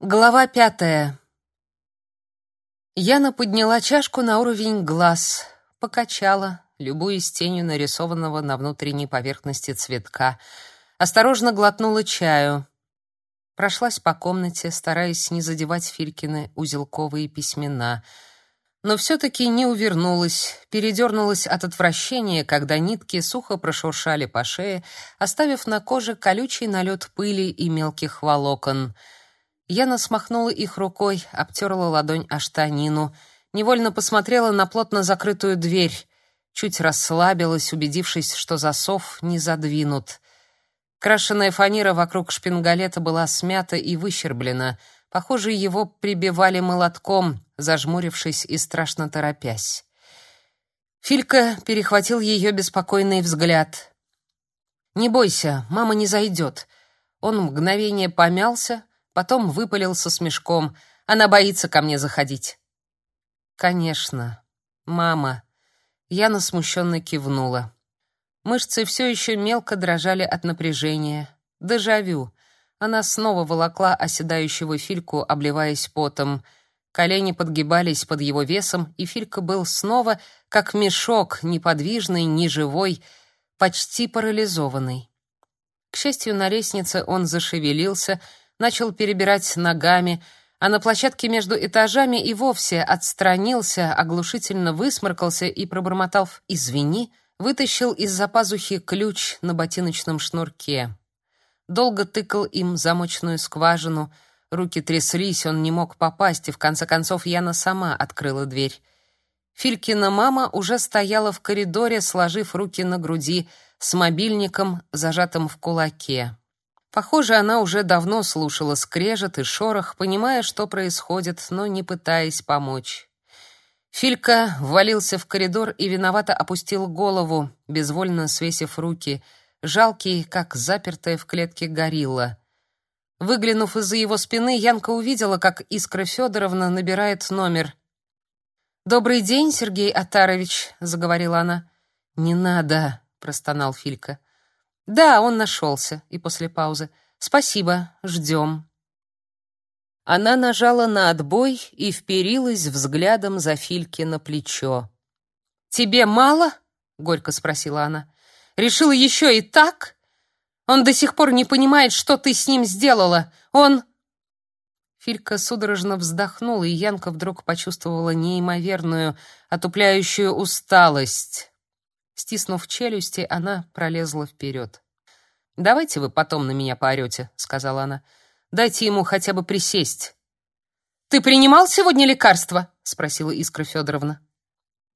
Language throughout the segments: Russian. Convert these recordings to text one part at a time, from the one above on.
Глава пятая. Яна подняла чашку на уровень глаз, покачала, любуясь тенью нарисованного на внутренней поверхности цветка, осторожно глотнула чаю. Прошлась по комнате, стараясь не задевать Филькины узелковые письмена, но все-таки не увернулась, передернулась от отвращения, когда нитки сухо прошуршали по шее, оставив на коже колючий налет пыли и мелких волокон — Яна смахнула их рукой, обтерла ладонь о штанину, невольно посмотрела на плотно закрытую дверь, чуть расслабилась, убедившись, что засов не задвинут. Крашеная фанера вокруг шпингалета была смята и выщерблена. Похоже, его прибивали молотком, зажмурившись и страшно торопясь. Филька перехватил ее беспокойный взгляд. «Не бойся, мама не зайдет». Он мгновение помялся, Потом выпалил со смешком. Она боится ко мне заходить. Конечно. Мама. Яна смущенно кивнула. Мышцы все еще мелко дрожали от напряжения. Дежавю. Она снова волокла оседающего Фильку, обливаясь потом. Колени подгибались под его весом, и Филька был снова как мешок, неподвижный, неживой, почти парализованный. К счастью, на лестнице он зашевелился, начал перебирать ногами, а на площадке между этажами и вовсе отстранился, оглушительно высморкался и, пробормотал «извини», вытащил из-за пазухи ключ на ботиночном шнурке. Долго тыкал им замочную скважину, руки тряслись, он не мог попасть, и в конце концов Яна сама открыла дверь. Филькина мама уже стояла в коридоре, сложив руки на груди, с мобильником, зажатым в кулаке. Похоже, она уже давно слушала скрежет и шорох, понимая, что происходит, но не пытаясь помочь. Филька ввалился в коридор и виновато опустил голову, безвольно свесив руки, жалкий, как запертая в клетке горилла. Выглянув из-за его спины, Янка увидела, как Искра Федоровна набирает номер. «Добрый день, Сергей Атарович», — заговорила она. «Не надо», — простонал Филька. Да, он нашелся. И после паузы. Спасибо, ждем. Она нажала на отбой и вперилась взглядом за Фильки на плечо. Тебе мало? горько спросила она. Решила еще и так? Он до сих пор не понимает, что ты с ним сделала. Он Филька судорожно вздохнула, и Янка вдруг почувствовала неимоверную, отупляющую усталость. Стиснув челюсти, она пролезла вперед. «Давайте вы потом на меня поорете», — сказала она. «Дайте ему хотя бы присесть». «Ты принимал сегодня лекарство?» — спросила Искра Федоровна.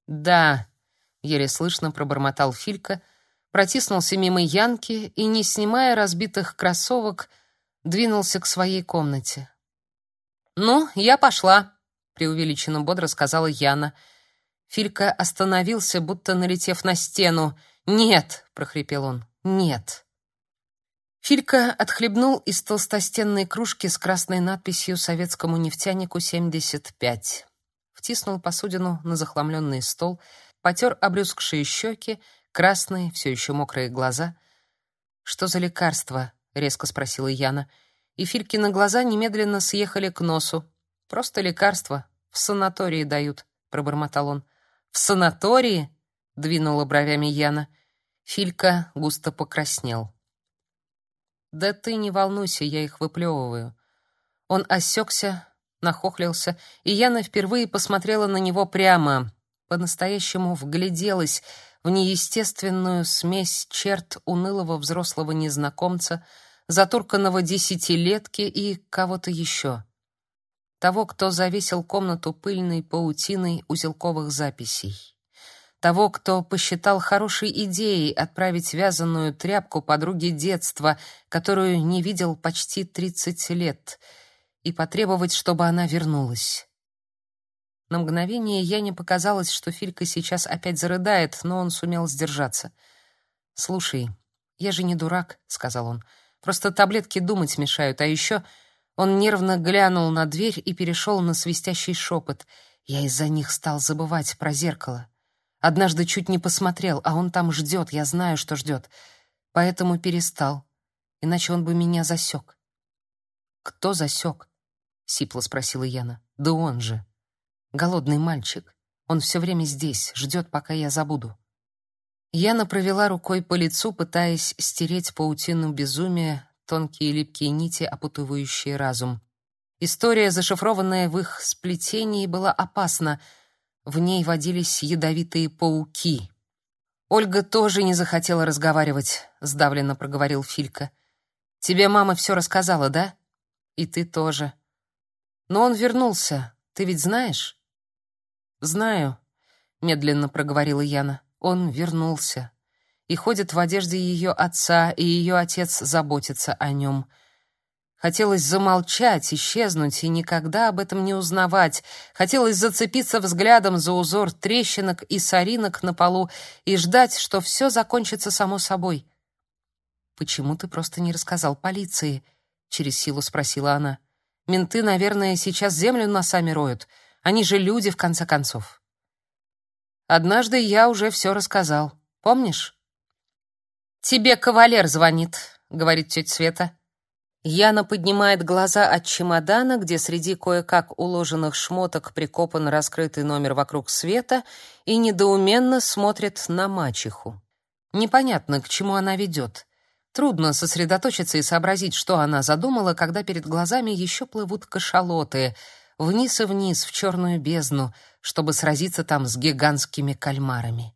«Да», — еле слышно пробормотал Филька, протиснулся мимо Янки и, не снимая разбитых кроссовок, двинулся к своей комнате. «Ну, я пошла», — преувеличенно бодро сказала Яна. Филька остановился, будто налетев на стену. «Нет!» — прохрипел он. «Нет!» Филька отхлебнул из толстостенной кружки с красной надписью «Советскому нефтянику 75». Втиснул посудину на захламленный стол, потер обрюзгшие щеки, красные, все еще мокрые глаза. «Что за лекарство?» — резко спросила Яна. И Филькины глаза немедленно съехали к носу. «Просто лекарство. В санатории дают», — пробормотал он. В санатории? двинула бровями Яна. Филька густо покраснел. Да ты не волнуйся, я их выплевываю. Он осекся, нахохлился, и Яна впервые посмотрела на него прямо, по-настоящему вгляделась в неестественную смесь черт унылого взрослого незнакомца, затурканного десятилетки и кого-то еще того, кто завесил комнату пыльной паутиной узелковых записей, того, кто посчитал хорошей идеей отправить вязаную тряпку подруге детства, которую не видел почти тридцать лет, и потребовать, чтобы она вернулась. На мгновение я не показалось, что Филька сейчас опять зарыдает, но он сумел сдержаться. «Слушай, я же не дурак», — сказал он. «Просто таблетки думать мешают, а еще он нервно глянул на дверь и перешел на свистящий шепот. Я из-за них стал забывать про зеркало. Однажды чуть не посмотрел, а он там ждет, я знаю, что ждет. Поэтому перестал. Иначе он бы меня засек. Кто засек? сипло спросила Яна. Да он же. Голодный мальчик. Он все время здесь, ждет, пока я забуду. Яна провела рукой по лицу, пытаясь стереть паутину безумия, тонкие липкие нити, опутывающие разум. История, зашифрованная в их сплетении, была опасна. В ней водились ядовитые пауки. Ольга тоже не захотела разговаривать, сдавленно проговорил Филька. Тебе мама все рассказала, да? И ты тоже. Но он вернулся. Ты ведь знаешь? Знаю, медленно проговорила Яна. Он вернулся и ходит в одежде ее отца, и ее отец заботится о нем. Хотелось замолчать, исчезнуть и никогда об этом не узнавать. Хотелось зацепиться взглядом за узор трещинок и соринок на полу и ждать, что все закончится само собой. «Почему ты просто не рассказал полиции?» — через силу спросила она. «Менты, наверное, сейчас землю носами роют. Они же люди, в конце концов». «Однажды я уже все рассказал. Помнишь?» «Тебе кавалер звонит», — говорит тетя Света. Яна поднимает глаза от чемодана, где среди кое-как уложенных шмоток прикопан раскрытый номер вокруг света, и недоуменно смотрит на мачеху. Непонятно, к чему она ведет. Трудно сосредоточиться и сообразить, что она задумала, когда перед глазами еще плывут кашалоты, вниз и вниз в черную бездну, чтобы сразиться там с гигантскими кальмарами.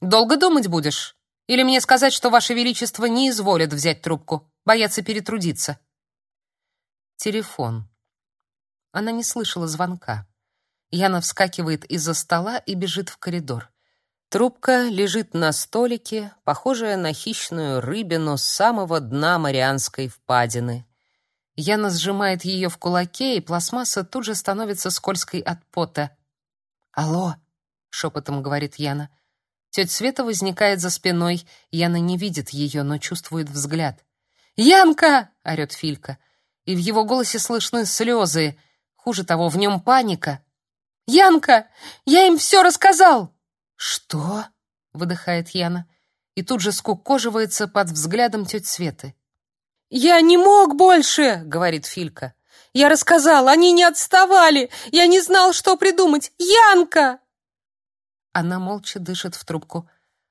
«Долго думать будешь? Или мне сказать, что Ваше Величество не изволит взять трубку?» Боятся перетрудиться. Телефон. Она не слышала звонка. Яна вскакивает из-за стола и бежит в коридор. Трубка лежит на столике, похожая на хищную рыбину с самого дна Марианской впадины. Яна сжимает ее в кулаке, и пластмасса тут же становится скользкой от пота. «Алло!» — шепотом говорит Яна. Тетя Света возникает за спиной. Яна не видит ее, но чувствует взгляд. «Янка!» — орёт Филька. И в его голосе слышны слезы. Хуже того, в нем паника. «Янка! Я им все рассказал!» «Что?» — выдыхает Яна. И тут же скукоживается под взглядом тети Светы. «Я не мог больше!» — говорит Филька. «Я рассказал, они не отставали! Я не знал, что придумать! Янка!» Она молча дышит в трубку.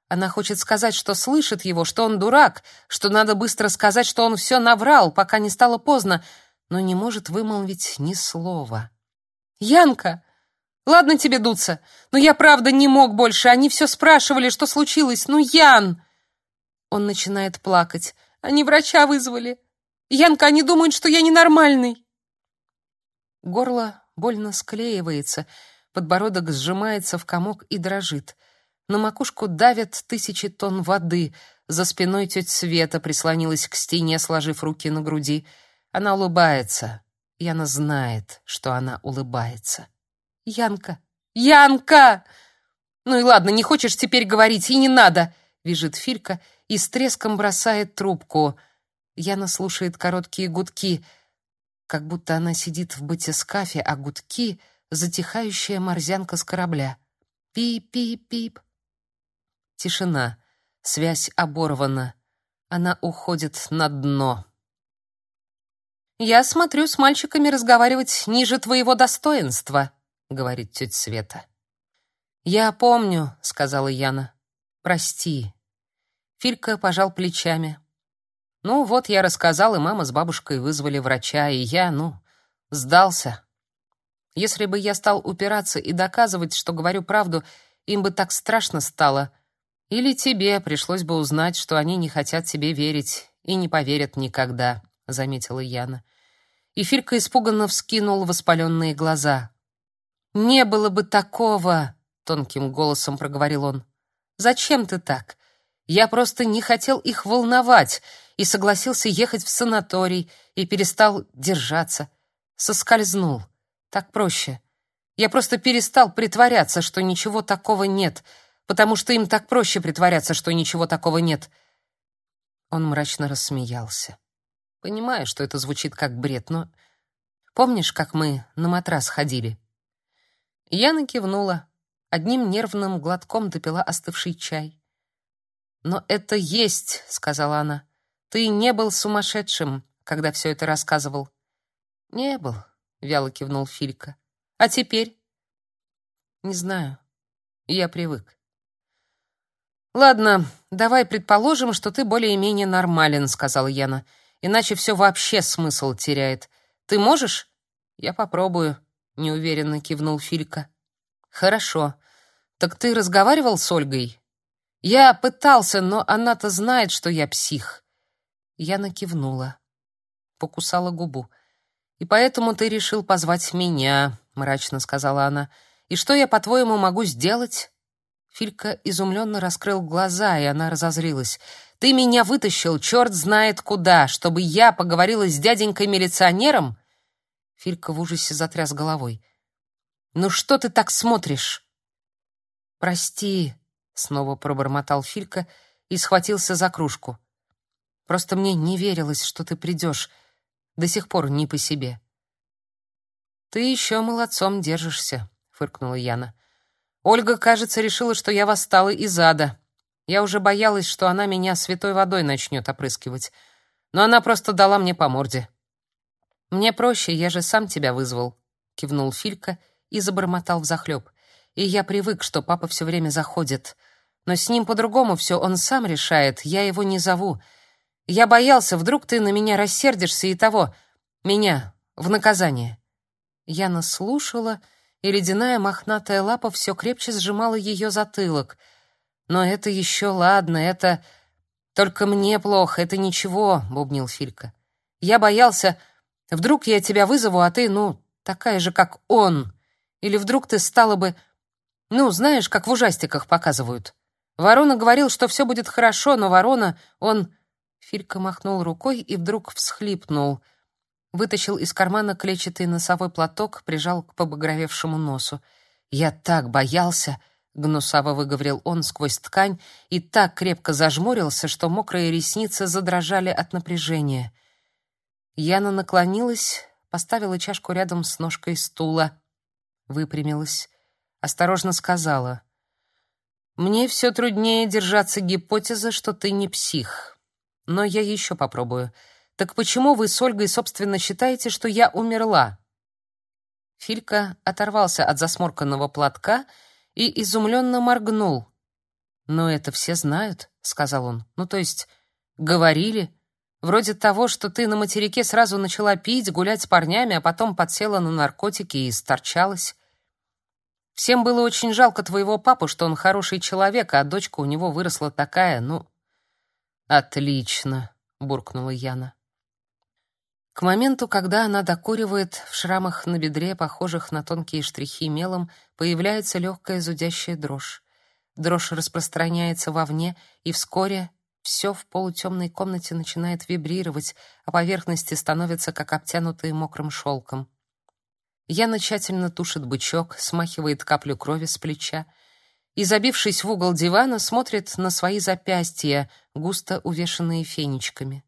Она хочет сказать, что слышит его, что он дурак, что надо быстро сказать, что он все наврал, пока не стало поздно, но не может вымолвить ни слова. «Янка! Ладно тебе дуться, но я правда не мог больше. Они все спрашивали, что случилось. Ну, Ян!» Он начинает плакать. «Они врача вызвали. Янка, они думают, что я ненормальный». Горло больно склеивается, подбородок сжимается в комок и дрожит. На макушку давят тысячи тонн воды. За спиной тетя Света прислонилась к стене, сложив руки на груди. Она улыбается. Яна знает, что она улыбается. «Янка! Янка!» «Ну и ладно, не хочешь теперь говорить, и не надо!» Вижит Филька и с треском бросает трубку. Яна слушает короткие гудки, как будто она сидит в батискафе, а гудки — затихающая морзянка с корабля. Пип-пип-пип. Тишина. Связь оборвана. Она уходит на дно. «Я смотрю, с мальчиками разговаривать ниже твоего достоинства», — говорит тетя Света. «Я помню», — сказала Яна. «Прости». Филька пожал плечами. «Ну вот, я рассказал, и мама с бабушкой вызвали врача, и я, ну, сдался. Если бы я стал упираться и доказывать, что говорю правду, им бы так страшно стало, или тебе пришлось бы узнать, что они не хотят тебе верить и не поверят никогда, заметила Яна. И Филька испуганно вскинул воспаленные глаза. Не было бы такого, тонким голосом проговорил он. Зачем ты так? Я просто не хотел их волновать и согласился ехать в санаторий и перестал держаться. Соскользнул. Так проще. Я просто перестал притворяться, что ничего такого нет потому что им так проще притворяться, что ничего такого нет. Он мрачно рассмеялся. Понимаю, что это звучит как бред, но помнишь, как мы на матрас ходили? Яна кивнула, одним нервным глотком допила остывший чай. Но это есть, сказала она. Ты не был сумасшедшим, когда все это рассказывал. Не был, вяло кивнул Филька. А теперь? Не знаю. Я привык. Ладно, давай предположим, что ты более-менее нормален, сказала Яна. Иначе все вообще смысл теряет. Ты можешь? Я попробую, неуверенно кивнул Филька. Хорошо. Так ты разговаривал с Ольгой? Я пытался, но она-то знает, что я псих. Яна кивнула, покусала губу. И поэтому ты решил позвать меня, мрачно сказала она. И что я, по-твоему, могу сделать? Филька изумленно раскрыл глаза, и она разозлилась. Ты меня вытащил, черт знает куда, чтобы я поговорила с дяденькой-милиционером? Филька в ужасе затряс головой. Ну что ты так смотришь? Прости, снова пробормотал Филька и схватился за кружку. Просто мне не верилось, что ты придешь. До сих пор не по себе. Ты еще молодцом держишься, фыркнула Яна. Ольга, кажется, решила, что я восстала из ада. Я уже боялась, что она меня святой водой начнет опрыскивать. Но она просто дала мне по морде. Мне проще, я же сам тебя вызвал, кивнул Филька и забормотал взахлеб. И я привык, что папа все время заходит. Но с ним по-другому все, он сам решает, я его не зову. Я боялся, вдруг ты на меня рассердишься и того, меня, в наказание. Яна слушала, и ледяная мохнатая лапа все крепче сжимала ее затылок. Но это еще ладно, это только мне плохо, это ничего, бубнил Филька. Я боялся, вдруг я тебя вызову, а ты, ну, такая же, как он. Или вдруг ты стала бы, ну, знаешь, как в ужастиках показывают. Ворона говорил, что все будет хорошо, но ворона, он Филька махнул рукой и вдруг всхлипнул. Вытащил из кармана клетчатый носовой платок, прижал к побагровевшему носу. «Я так боялся!» — гнусаво выговорил он сквозь ткань и так крепко зажмурился, что мокрые ресницы задрожали от напряжения. Яна наклонилась, поставила чашку рядом с ножкой стула, выпрямилась, осторожно сказала: "Мне все труднее держаться гипотезы, что ты не псих. Но я еще попробую. Так почему вы с Ольгой, собственно, считаете, что я умерла? Филька оторвался от засморканного платка и изумленно моргнул. "Но это все знают", сказал он. "Ну, то есть говорили, вроде того, что ты на материке сразу начала пить, гулять с парнями, а потом подсела на наркотики и сторчалась. Всем было очень жалко твоего папу, что он хороший человек, а дочка у него выросла такая, ну, Отлично, буркнула Яна. К моменту, когда она докуривает, в шрамах на бедре, похожих на тонкие штрихи мелом, появляется легкая зудящая дрожь. Дрожь распространяется вовне, и вскоре все в полутемной комнате начинает вибрировать, а поверхности становятся как обтянутые мокрым шелком. Яна тщательно тушит бычок, смахивает каплю крови с плеча, и, забившись в угол дивана, смотрит на свои запястья, густо увешанные фенечками.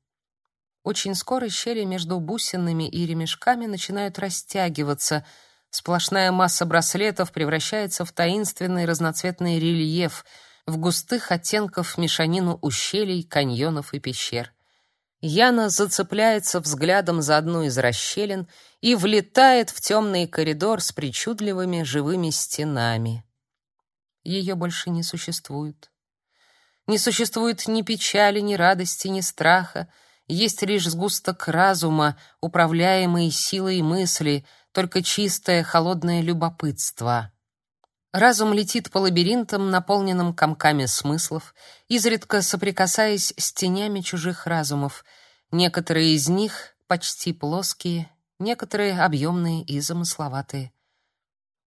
Очень скоро щели между бусинами и ремешками начинают растягиваться. Сплошная масса браслетов превращается в таинственный разноцветный рельеф, в густых оттенков мешанину ущелий, каньонов и пещер. Яна зацепляется взглядом за одну из расщелин и влетает в темный коридор с причудливыми живыми стенами. Ее больше не существует. Не существует ни печали, ни радости, ни страха. Есть лишь сгусток разума, управляемый силой мысли, только чистое холодное любопытство. Разум летит по лабиринтам, наполненным комками смыслов, изредка соприкасаясь с тенями чужих разумов. Некоторые из них почти плоские, некоторые объемные и замысловатые.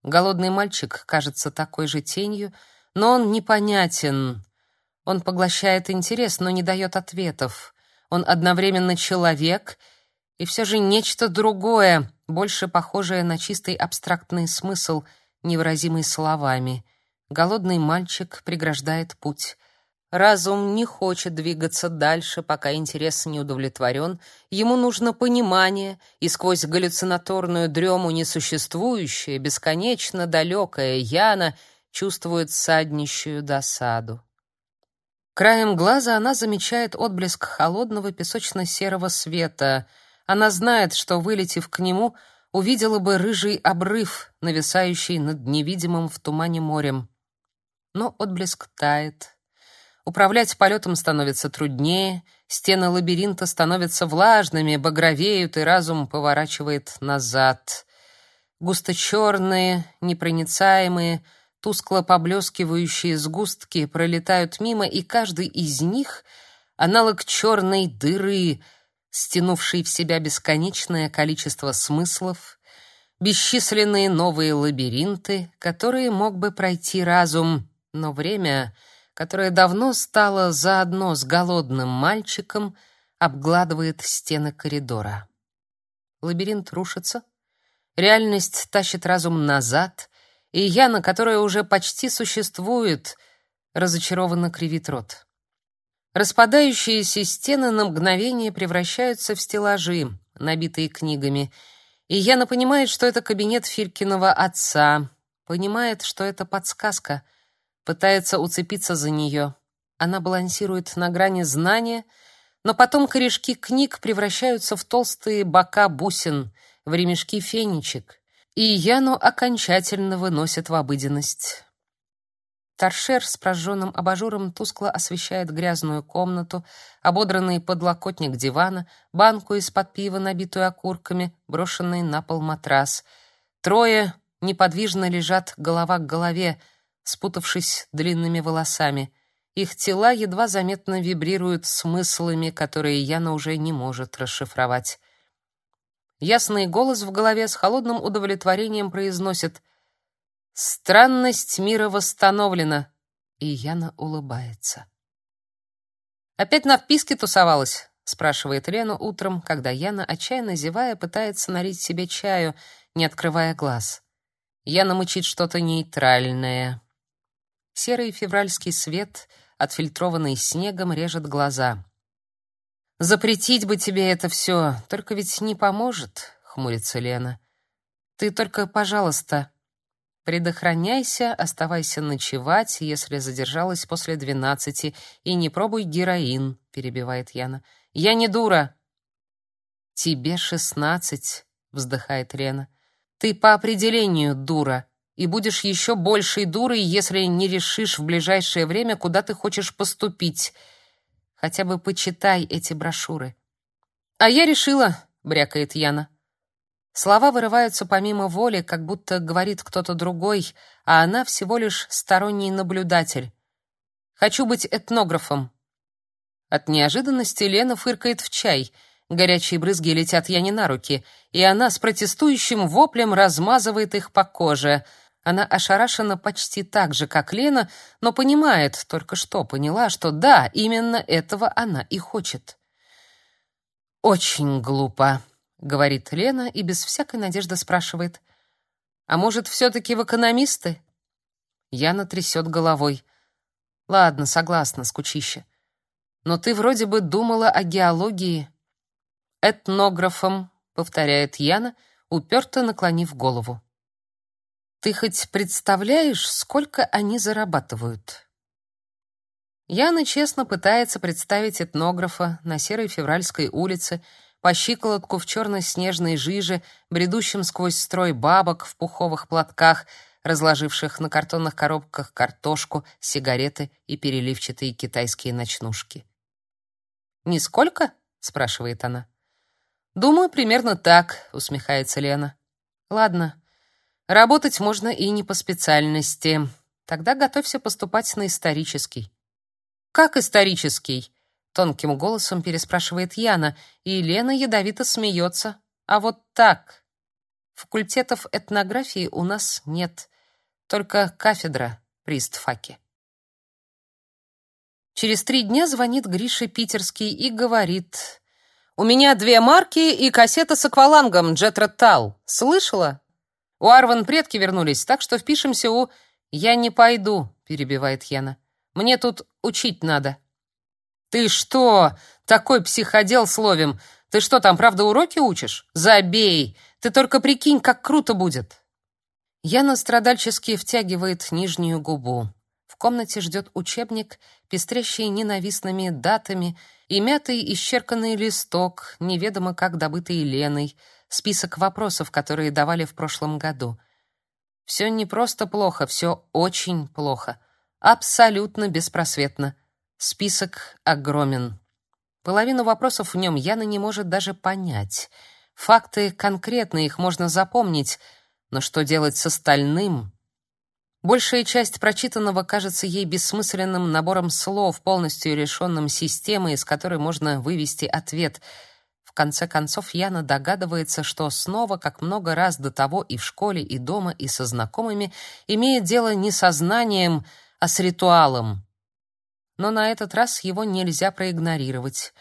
Голодный мальчик кажется такой же тенью, но он непонятен. Он поглощает интерес, но не дает ответов. Он одновременно человек и все же нечто другое, больше похожее на чистый абстрактный смысл, невыразимый словами. Голодный мальчик преграждает путь. Разум не хочет двигаться дальше, пока интерес не удовлетворен. Ему нужно понимание, и сквозь галлюцинаторную дрему несуществующее, бесконечно далекое Яна чувствует саднищую досаду. Краем глаза она замечает отблеск холодного песочно-серого света. Она знает, что, вылетев к нему, увидела бы рыжий обрыв, нависающий над невидимым в тумане морем. Но отблеск тает. Управлять полетом становится труднее, стены лабиринта становятся влажными, багровеют, и разум поворачивает назад. Густо черные, непроницаемые, тускло поблескивающие сгустки пролетают мимо, и каждый из них — аналог черной дыры, стянувшей в себя бесконечное количество смыслов, бесчисленные новые лабиринты, которые мог бы пройти разум, но время, которое давно стало заодно с голодным мальчиком, обгладывает стены коридора. Лабиринт рушится, реальность тащит разум назад, и Яна, которая уже почти существует, разочарованно кривит рот. Распадающиеся стены на мгновение превращаются в стеллажи, набитые книгами, и Яна понимает, что это кабинет Филькиного отца, понимает, что это подсказка, пытается уцепиться за нее. Она балансирует на грани знания, но потом корешки книг превращаются в толстые бока бусин, в ремешки фенечек, и Яну окончательно выносят в обыденность. Торшер с прожженным абажуром тускло освещает грязную комнату, ободранный подлокотник дивана, банку из-под пива, набитую окурками, брошенный на пол матрас. Трое неподвижно лежат голова к голове, спутавшись длинными волосами. Их тела едва заметно вибрируют смыслами, которые Яна уже не может расшифровать. Ясный голос в голове с холодным удовлетворением произносит Странность мира восстановлена, и Яна улыбается. Опять на вписке тусовалась, спрашивает Лену утром, когда Яна, отчаянно зевая, пытается налить себе чаю, не открывая глаз. Яна мычит что-то нейтральное. Серый февральский свет, отфильтрованный снегом, режет глаза. Запретить бы тебе это все, только ведь не поможет, хмурится Лена. Ты только, пожалуйста, Предохраняйся, оставайся ночевать, если задержалась после двенадцати, и не пробуй героин, перебивает Яна. Я не дура. Тебе шестнадцать, вздыхает Лена. Ты по определению дура и будешь еще большей дурой, если не решишь в ближайшее время, куда ты хочешь поступить. Хотя бы почитай эти брошюры. А я решила, брякает Яна. Слова вырываются помимо воли, как будто говорит кто-то другой, а она всего лишь сторонний наблюдатель. Хочу быть этнографом. От неожиданности Лена фыркает в чай. Горячие брызги летят Яне на руки, и она с протестующим воплем размазывает их по коже. Она ошарашена почти так же, как Лена, но понимает, только что поняла, что да, именно этого она и хочет. Очень глупо говорит Лена и без всякой надежды спрашивает: "А может, все таки в экономисты?" Яна трясет головой. "Ладно, согласна, скучище. Но ты вроде бы думала о геологии". "Этнографом", повторяет Яна, уперто наклонив голову. "Ты хоть представляешь, сколько они зарабатывают?" Яна честно пытается представить этнографа на серой февральской улице, по щиколотку в черно-снежной жиже, бредущем сквозь строй бабок в пуховых платках, разложивших на картонных коробках картошку, сигареты и переливчатые китайские ночнушки. «Нисколько?» — спрашивает она. «Думаю, примерно так», — усмехается Лена. «Ладно, работать можно и не по специальности. Тогда готовься поступать на исторический». «Как исторический?» Тонким голосом переспрашивает Яна, и Лена ядовито смеется. А вот так. Факультетов этнографии у нас нет, только кафедра при истфаке. Через три дня звонит Гриша Питерский и говорит: "У меня две марки и кассета с аквалангом Джетротал. Слышала? У Арван предки вернулись, так что впишемся у Я не пойду", перебивает Яна. "Мне тут учить надо". «Ты что? Такой психодел словим. Ты что, там правда уроки учишь? Забей! Ты только прикинь, как круто будет!» Яна страдальчески втягивает нижнюю губу. В комнате ждет учебник, пестрящий ненавистными датами, и мятый исчерканный листок, неведомо как добытый Леной, список вопросов, которые давали в прошлом году. Все не просто плохо, все очень плохо. Абсолютно беспросветно. Список огромен. Половину вопросов в нем Яна не может даже понять. Факты конкретные, их можно запомнить, но что делать с остальным? Большая часть прочитанного кажется ей бессмысленным набором слов, полностью решенным системой, из которой можно вывести ответ. Конце концов, Яна догадывается, что снова, как много раз до того и в школе, и дома, и со знакомыми, имеет дело не со знанием, а с ритуалом. Но на этот раз его нельзя проигнорировать.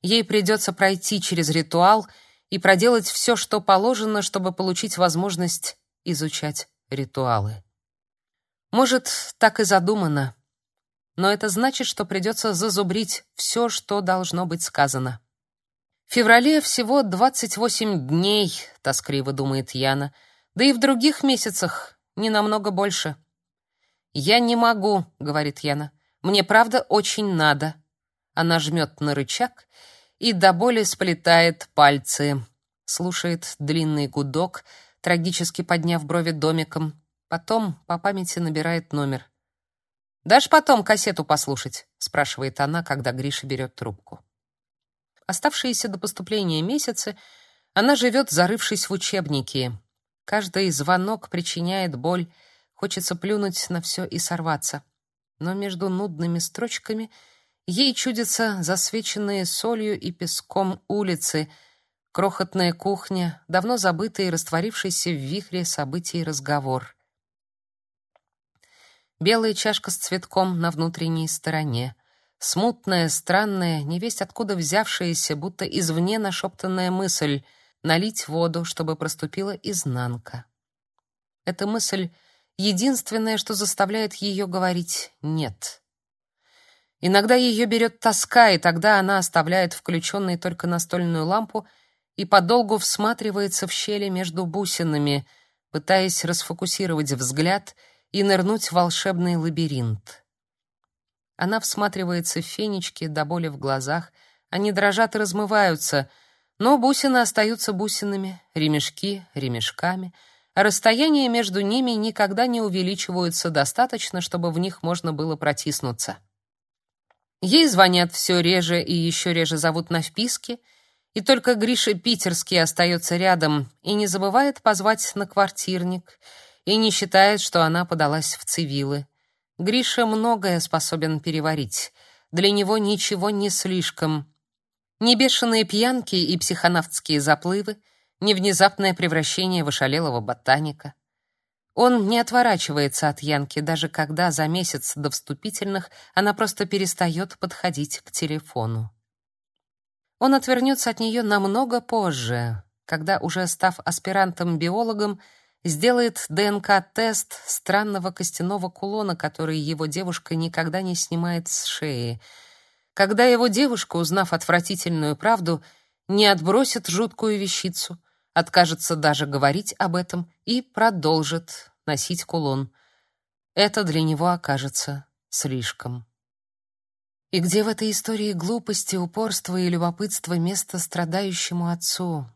Ей придется пройти через ритуал и проделать все, что положено, чтобы получить возможность изучать ритуалы. Может, так и задумано. Но это значит, что придется зазубрить все, что должно быть сказано. В феврале всего 28 дней, тоскливо думает Яна. Да и в других месяцах не намного больше. Я не могу, говорит Яна. Мне правда очень надо. Она жмет на рычаг и до боли сплетает пальцы. Слушает длинный гудок, трагически подняв брови домиком. Потом по памяти набирает номер. «Дашь потом кассету послушать?» — спрашивает она, когда Гриша берет трубку. Оставшиеся до поступления месяцы она живет, зарывшись в учебники. Каждый звонок причиняет боль, хочется плюнуть на все и сорваться. Но между нудными строчками ей чудятся засвеченные солью и песком улицы, крохотная кухня, давно забытый и растворившийся в вихре событий разговор белая чашка с цветком на внутренней стороне, смутная, странная, невесть откуда взявшаяся, будто извне нашептанная мысль налить воду, чтобы проступила изнанка. Эта мысль единственное, что заставляет ее говорить «нет». Иногда ее берет тоска, и тогда она оставляет включенной только настольную лампу и подолгу всматривается в щели между бусинами, пытаясь расфокусировать взгляд — и нырнуть в волшебный лабиринт. Она всматривается в фенечки до боли в глазах, они дрожат и размываются, но бусины остаются бусинами, ремешки — ремешками, а расстояния между ними никогда не увеличиваются достаточно, чтобы в них можно было протиснуться. Ей звонят все реже и еще реже зовут на вписки, и только Гриша Питерский остается рядом и не забывает позвать на квартирник — и не считает, что она подалась в цивилы. Гриша многое способен переварить. Для него ничего не слишком. Ни бешеные пьянки и психонавтские заплывы, ни внезапное превращение в ошалелого ботаника. Он не отворачивается от Янки, даже когда за месяц до вступительных она просто перестает подходить к телефону. Он отвернется от нее намного позже, когда, уже став аспирантом-биологом, сделает ДНК-тест странного костяного кулона, который его девушка никогда не снимает с шеи. Когда его девушка, узнав отвратительную правду, не отбросит жуткую вещицу, откажется даже говорить об этом и продолжит носить кулон. Это для него окажется слишком. И где в этой истории глупости, упорства и любопытства место страдающему отцу?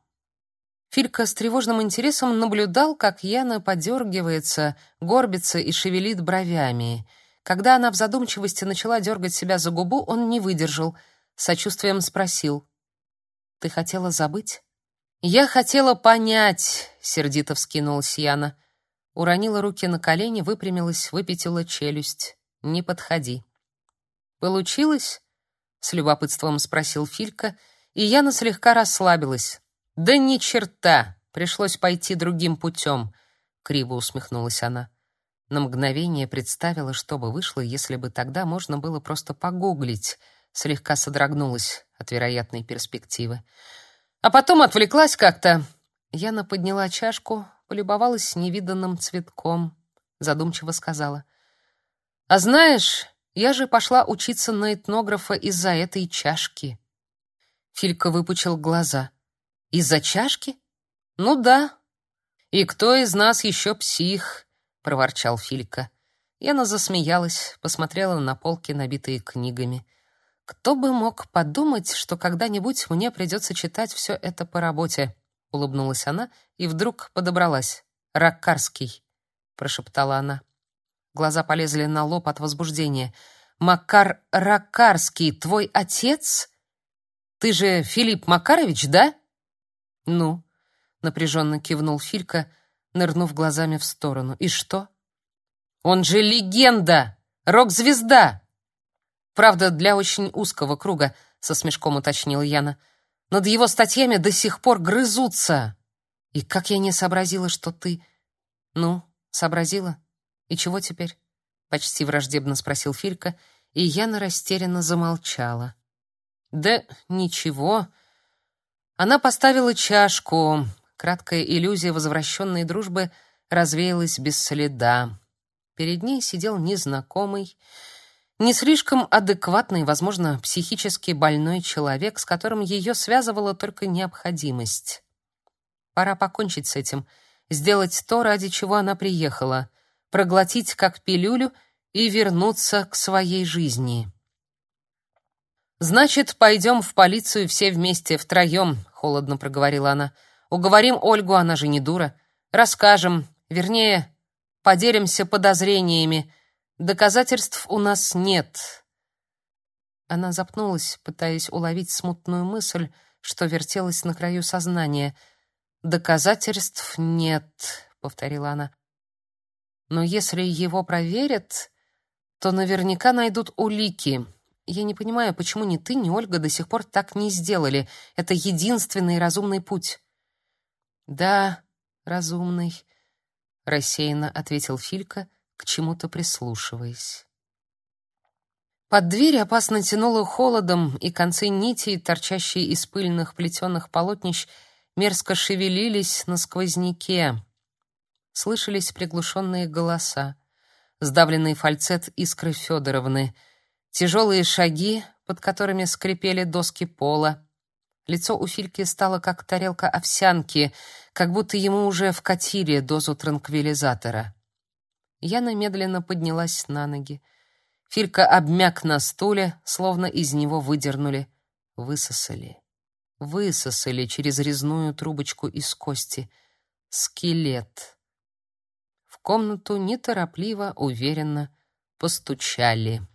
Филька с тревожным интересом наблюдал, как Яна подергивается, горбится и шевелит бровями. Когда она в задумчивости начала дергать себя за губу, он не выдержал, сочувствием спросил: "Ты хотела забыть?" "Я хотела понять", сердито вскинулась Яна. Уронила руки на колени, выпрямилась, выпятила челюсть. "Не подходи". "Получилось?" с любопытством спросил Филька, и Яна слегка расслабилась. Да ни черта, пришлось пойти другим путем», — криво усмехнулась она. На мгновение представила, что бы вышло, если бы тогда можно было просто погуглить, слегка содрогнулась от вероятной перспективы. А потом отвлеклась как-то. Яна подняла чашку, полюбовалась невиданным цветком, задумчиво сказала: "А знаешь, я же пошла учиться на этнографа из-за этой чашки". Филька выпучил глаза. Из-за чашки? Ну да. И кто из нас еще псих? проворчал Филька. Яна засмеялась, посмотрела на полки, набитые книгами. Кто бы мог подумать, что когда-нибудь мне придется читать все это по работе, улыбнулась она и вдруг подобралась. Раккарский, прошептала она. Глаза полезли на лоб от возбуждения. Макар Раккарский, твой отец? Ты же Филипп Макарович, да? Ну, напряженно кивнул Филька, нырнув глазами в сторону. И что? Он же легенда, рок-звезда. Правда, для очень узкого круга, со смешком уточнила Яна. Над его статьями до сих пор грызутся. И как я не сообразила, что ты... Ну, сообразила? И чего теперь? Почти враждебно спросил Филька, и Яна растерянно замолчала. Да ничего. Она поставила чашку. Краткая иллюзия возвращенной дружбы развеялась без следа. Перед ней сидел незнакомый, не слишком адекватный, возможно, психически больной человек, с которым ее связывала только необходимость. Пора покончить с этим, сделать то, ради чего она приехала, проглотить как пилюлю и вернуться к своей жизни. Значит, пойдем в полицию все вместе, втроем», — холодно проговорила она. Уговорим Ольгу, она же не дура. Расскажем, вернее, поделимся подозрениями. Доказательств у нас нет. Она запнулась, пытаясь уловить смутную мысль, что вертелась на краю сознания. Доказательств нет, повторила она. Но если его проверят, то наверняка найдут улики. Я не понимаю, почему ни ты, ни Ольга до сих пор так не сделали. Это единственный разумный путь. Да, разумный, рассеянно ответил Филька к чему-то прислушиваясь. Под дверь опасно тянуло холодом, и концы нитей, торчащие из пыльных плетеных полотнищ, мерзко шевелились на сквозняке. Слышались приглушенные голоса, сдавленный фальцет Искры Федоровны, тяжелые шаги, под которыми скрипели доски пола. Лицо у Фильки стало как тарелка овсянки, как будто ему уже вкатили дозу транквилизатора. Яна медленно поднялась на ноги. Филька обмяк на стуле, словно из него выдернули, высосали. Высосали через резную трубочку из кости. Скелет. В комнату неторопливо, уверенно постучали.